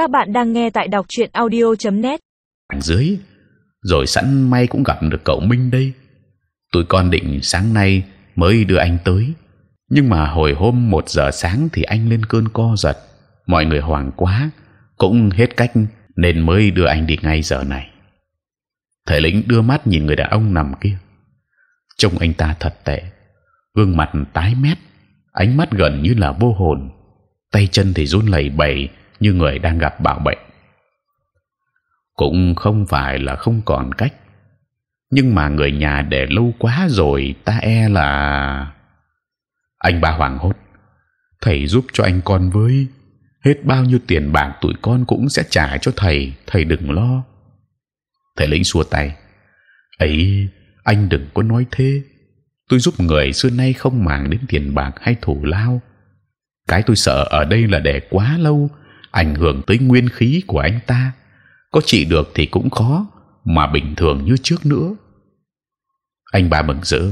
Các bạn đang nghe tại đọc truyện audio.net. dưới rồi sẵn may cũng gặp được cậu Minh đây. Tụi con định sáng nay mới đưa anh tới, nhưng mà hồi hôm một giờ sáng thì anh lên cơn co giật, mọi người hoảng quá, cũng hết cách nên mới đưa anh đi ngay giờ này. Thầy lĩnh đưa mắt nhìn người đàn ông nằm kia, trông anh ta thật tệ, gương mặt tái mét, ánh mắt gần như là vô hồn, tay chân thì run lẩy bẩy như người đang gặp bạo bệnh. Cũng không phải là không còn cách, nhưng mà người nhà để lâu quá rồi, ta e là anh ba hoàng hốt. Thầy giúp cho anh con với hết bao nhiêu tiền bạc tụi con cũng sẽ trả cho thầy, thầy đừng lo. Thầy lĩnh xua tay, ấy anh đừng có nói thế. Tôi giúp người xưa nay không màng đến tiền bạc hay thủ lao. Cái tôi sợ ở đây là để quá lâu ảnh hưởng tới nguyên khí của anh ta. Có trị được thì cũng khó, mà bình thường như trước nữa. Anh ba mừng rỡ.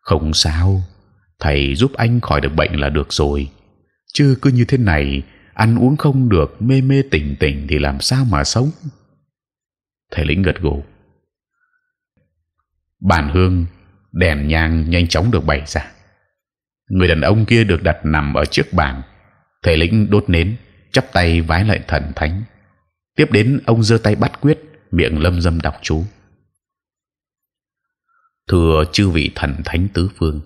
Không sao, thầy giúp anh khỏi được bệnh là được rồi. Chứ cứ như thế này, ăn uống không được, mê mê tỉnh tỉnh thì làm sao mà sống? Thầy lĩnh gật gù. Bàn hương, đèn nhang nhanh chóng được bày ra. Người đàn ông kia được đặt nằm ở trước bàn. Thầy lĩnh đốt nến chắp tay vái lại thần thánh. Tiếp đến, ông giơ tay bắt quyết, miệng lâm dâm đọc chú. Thưa chư vị thần thánh tứ phương,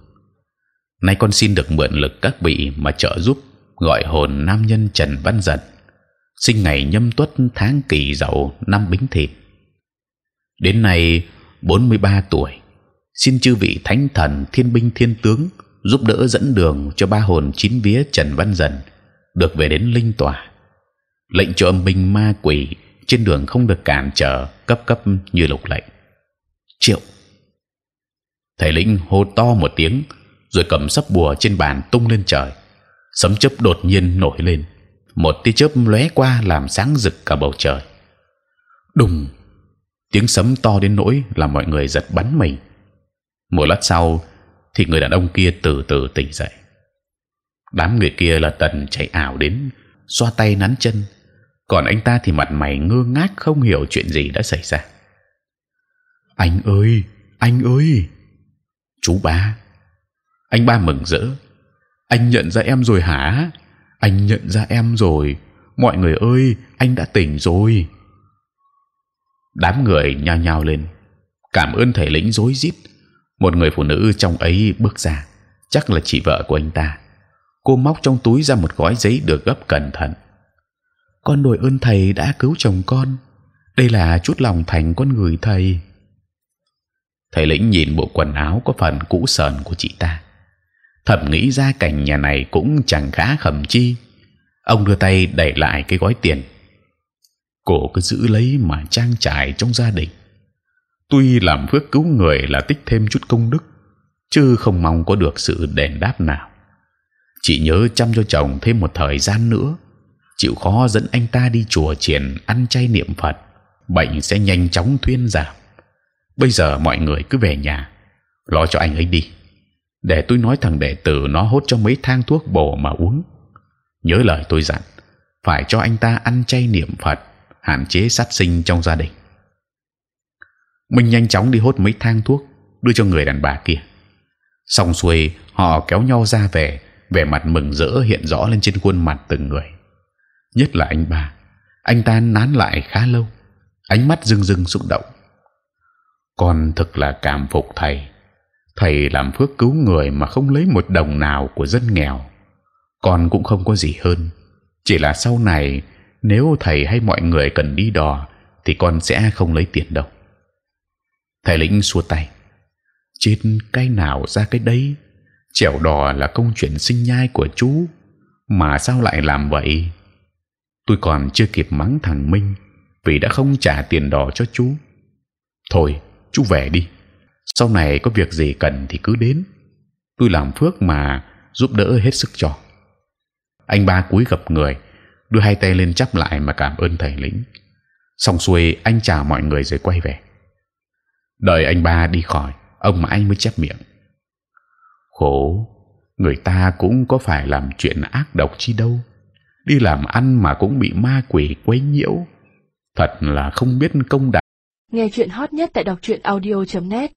nay con xin được mượn lực các vị mà trợ giúp gọi hồn nam nhân trần văn dần sinh ngày nhâm tuất tháng kỷ dậu năm bính thìn. Đến nay 43 tuổi, xin chư vị thánh thần, thiên binh, thiên tướng giúp đỡ dẫn đường cho ba hồn chín vía trần văn dần được về đến linh tòa. Lệnh cho âm binh ma quỷ trên đường không được cản trở, cấp cấp như lục lệnh. Triệu. Thầy lĩnh hô to một tiếng, rồi cầm sấp bùa trên bàn tung lên trời. Sấm chớp đột nhiên nổi lên. Một tia chớp lóe qua làm sáng rực cả bầu trời. Đùng. Tiếng sấm to đến nỗi làm mọi người giật bắn mình. Một lát sau, thì người đàn ông kia từ từ tỉnh dậy đám người kia là tần chạy ảo đến, xoa tay nắn chân. Còn anh ta thì mặt mày ngơ ngác, không hiểu chuyện gì đã xảy ra. Anh ơi anh ơi! Chú ba! Anh ba mừng rỡ. Anh nhận ra em rồi hả? Anh nhận ra em rồi. Mọi người ơi, anh đã tỉnh rồi. Đám người nhao nhao lên. Cảm ơn thầy lĩnh rối rít. Một người phụ nữ trong ấy bước ra. Chắc là chị vợ của anh ta cô móc trong túi ra một gói giấy được gấp cẩn thận. Con đội ơn thầy đã cứu chồng con. Đây là chút lòng thành con gửi thầy. Thầy lĩnh nhìn bộ quần áo có phần cũ sờn của chị ta. Thầm nghĩ ra cảnh nhà này cũng chẳng khá khẩm chi. Ông đưa tay đẩy lại cái gói tiền. Cổ cứ giữ lấy mà trang trải trong gia đình. Tuy làm phước cứu người là tích thêm chút công đức, chứ không mong có được sự đền đáp nào chị nhớ chăm cho chồng thêm một thời gian nữa. Chịu khó dẫn anh ta đi chùa triển ăn chay niệm phật. Bệnh sẽ nhanh chóng thuyên giảm. Bây giờ mọi người cứ về nhà. Lo cho anh ấy đi. Để tôi nói thằng đệ tử nó hốt cho mấy thang thuốc bổ mà uống. Nhớ lời tôi dặn, phải cho anh ta ăn chay niệm phật, hạn chế sát sinh trong gia đình. Mình nhanh chóng đi hốt mấy thang thuốc, đưa cho người đàn bà kia. Xong xuôi, họ kéo nhau ra về vẻ mặt mừng rỡ hiện rõ lên trên khuôn mặt từng người. Nhất là anh ba. Anh ta nán lại khá lâu. Ánh mắt rưng rưng xúc động. Con thực là cảm phục thầy. Thầy làm phước cứu người mà không lấy một đồng nào của dân nghèo. Con cũng không có gì hơn. Chỉ là sau này, nếu thầy hay mọi người cần đi đò, thì con sẽ không lấy tiền đâu. Thầy lĩnh xua tay. Trên cái nào ra cái đấy? Chèo đò là công chuyện sinh nhai của chú mà sao lại làm vậy tôi còn chưa kịp mắng thằng Minh vì đã không trả tiền đò cho chú. Thôi, chú về đi. Sau này có việc gì cần thì cứ đến. Tôi làm phước mà giúp đỡ hết sức cho. Anh ba cúi gập người, đưa hai tay lên chắp lại mà cảm ơn thầy lĩnh. Xong xuôi anh chào mọi người rồi quay về. Đợi anh ba đi khỏi, ông mãi mới chép miệng. Khổ, người ta cũng có phải làm chuyện ác độc chi đâu. Đi làm ăn mà cũng bị ma quỷ quấy nhiễu. Thật là không biết công đạo. Nghe chuyện hot nhất tại đọc truyện audio .net.